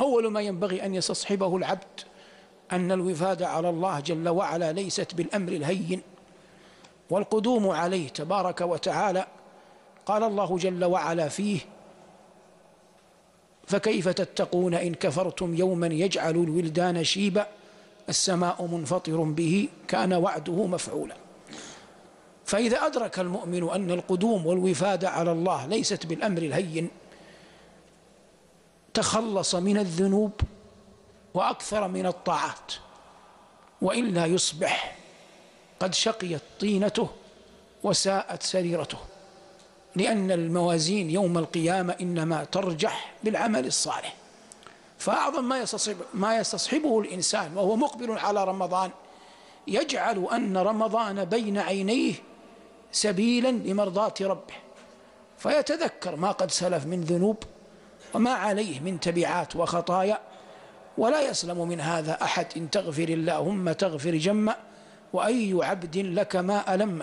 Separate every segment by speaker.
Speaker 1: أول ما ينبغي أن يستصحبه العبد أن الوفاد على الله جل وعلا ليست بالأمر الهين والقدوم عليه تبارك وتعالى قال الله جل وعلا فيه فكيف تتقون إن كفرتم يوما يجعل الولدان شيبا السماء منفطر به كان وعده مفعولا. فإذا أدرك المؤمن أن القدوم والوفاد على الله ليست بالأمر الهين تخلص من الذنوب وأكثر من الطاعات وإلا يصبح قد شقيت طينته وساءت سريرته لأن الموازين يوم القيامة إنما ترجح بالعمل الصالح. فأعظم ما يستصحب ما يستصحبه الإنسان وهو مقبل على رمضان يجعل أن رمضان بين عينيه سبيلا لمرضاة ربه فيتذكر ما قد سلف من ذنوب وما عليه من تبعات وخطايا ولا يسلم من هذا أحد. إن تغفر اللهم تغفر جم وأي عبد لك ما ألم.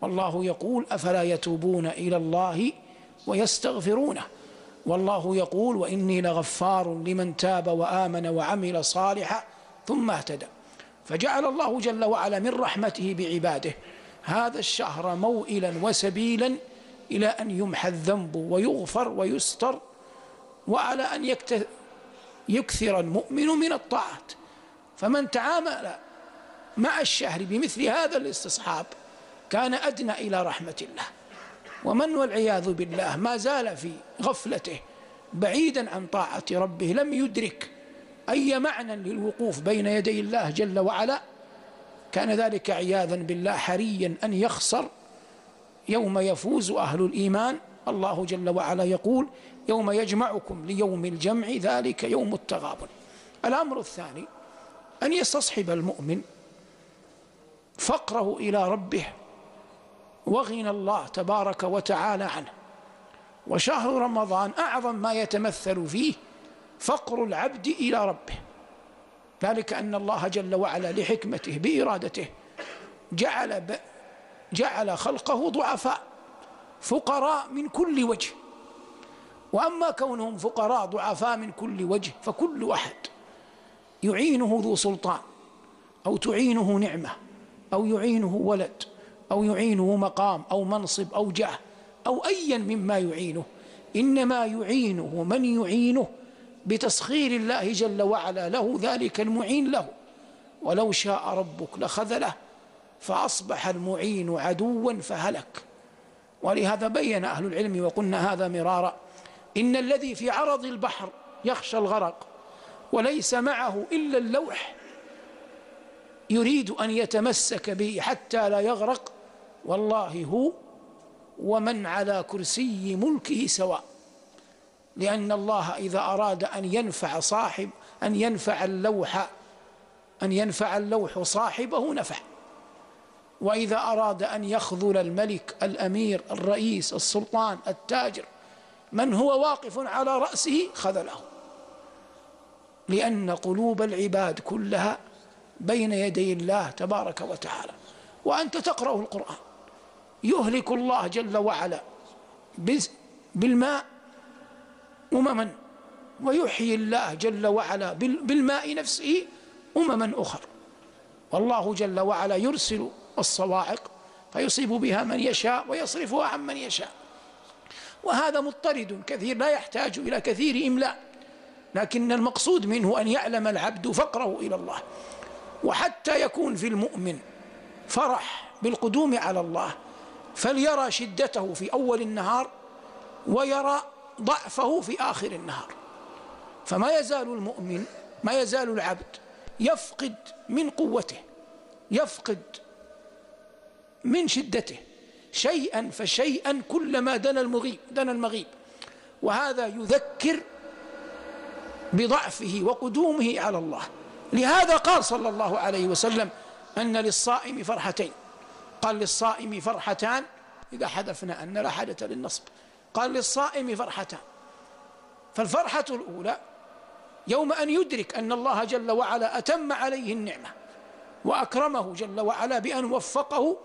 Speaker 1: والله يقول أفلا يتوبون إلى الله ويستغفرونه؟ والله يقول وإني لغفار لمن تاب وآمن وعمل صالحا ثم اهتدى. فجعل الله جل وعلا من رحمته بعباده. هذا الشهر موئلا وسبيلا إلى أن يمحى الذنب ويغفر ويستر وعلى أن يكثر المؤمن من الطاعات. فمن تعامل مع الشهر بمثل هذا الاستصحاب كان أدنى إلى رحمة الله. ومن والعياذ بالله ما زال في غفلته بعيدا عن طاعة ربه لم يدرك أي معنى للوقوف بين يدي الله جل وعلا. كان ذلك عياذا بالله حريا أن يخسر يوم يفوز أهل الإيمان. الله جل وعلا يقول يوم يجمعكم ليوم الجمع ذلك يوم التغابن. الأمر الثاني أن يستصحب المؤمن فقره إلى ربه وغنى الله تبارك وتعالى عنه. وشهر رمضان أعظم ما يتمثل فيه فقر العبد إلى ربه. ذلك أن الله جل وعلا لحكمته بإرادته جعل. جعل خلقه ضعفاء. فقراء من كل وجه. وأما كونهم فقراء ضعفاء من كل وجه فكل أحد يعينه ذو سلطان أو تعينه نعمة أو يعينه ولد أو يعينه مقام أو منصب أو جاه أو أيا مما يعينه. إنما يعينه من يعينه بتسخير الله جل وعلا. له ذلك المعين له. ولو شاء ربك لخذله فأصبح المعين عدوا فهلك. ولهذا بين أهل العلم وقلنا هذا مرارا. إن الذي في عرض البحر يخشى الغرق وليس معه إلا اللوح يريد أن يتمسك به حتى لا يغرق والله هو ومن على كرسي ملكه سواء. لأن الله إذا أراد أن ينفع صاحب أن ينفع اللوح أن ينفع اللوح صاحبه نفع. وإذا أراد أن يخذل الملك الأمير الرئيس السلطان التاجر من هو واقف على رأسه خذله. لأن قلوب العباد كلها بين يدي الله تبارك وتعالى. وأنت تقرأ القرآن. يهلك الله جل وعلا بالماء أمما. ويحيي الله جل وعلا بالماء نفسه أمما أخر. والله جل وعلا يرسل الصواعق فيصيب بها من يشاء ويصرفها عن من يشاء. وهذا مضطرد كثير لا يحتاج إلى كثير إملاء لكن المقصود منه أن يعلم العبد فقره إلى الله. وحتى يكون في المؤمن فرح بالقدوم على الله فليرى شدته في أول النهار ويرى ضعفه في آخر النهار. فما يزال المؤمن ما يزال العبد يفقد من قوته يفقد من شدته. شيئا فشيئا كلما دنا المغيب دنا المغيب. وهذا يذكر بضعفه وقدومه على الله. لهذا قال صلى الله عليه وسلم أن للصائم فرحتين. قال للصائم فرحتان إذا حذفنا أن لا حدث للنصب. قال للصائم فرحتان. فالفرحة الأولى يوم أن يدرك أن الله جل وعلا أتم عليه النعمة وأكرمه جل وعلا بأن وفقه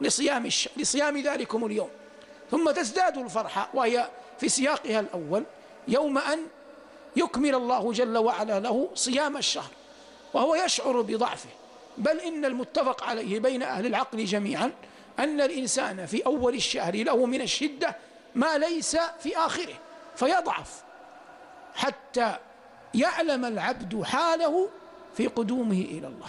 Speaker 1: لصيام, الش... لصيام ذلكم اليوم. ثم تزداد الفرحة وهي في سياقها الأول يوم أن يكمل الله جل وعلا له صيام الشهر وهو يشعر بضعفه. بل إن المتفق عليه بين أهل العقل جميعا أن الإنسان في أول الشهر له من الشدة ما ليس في آخره فيضعف. حتى يعلم العبد حاله في قدومه إلى الله.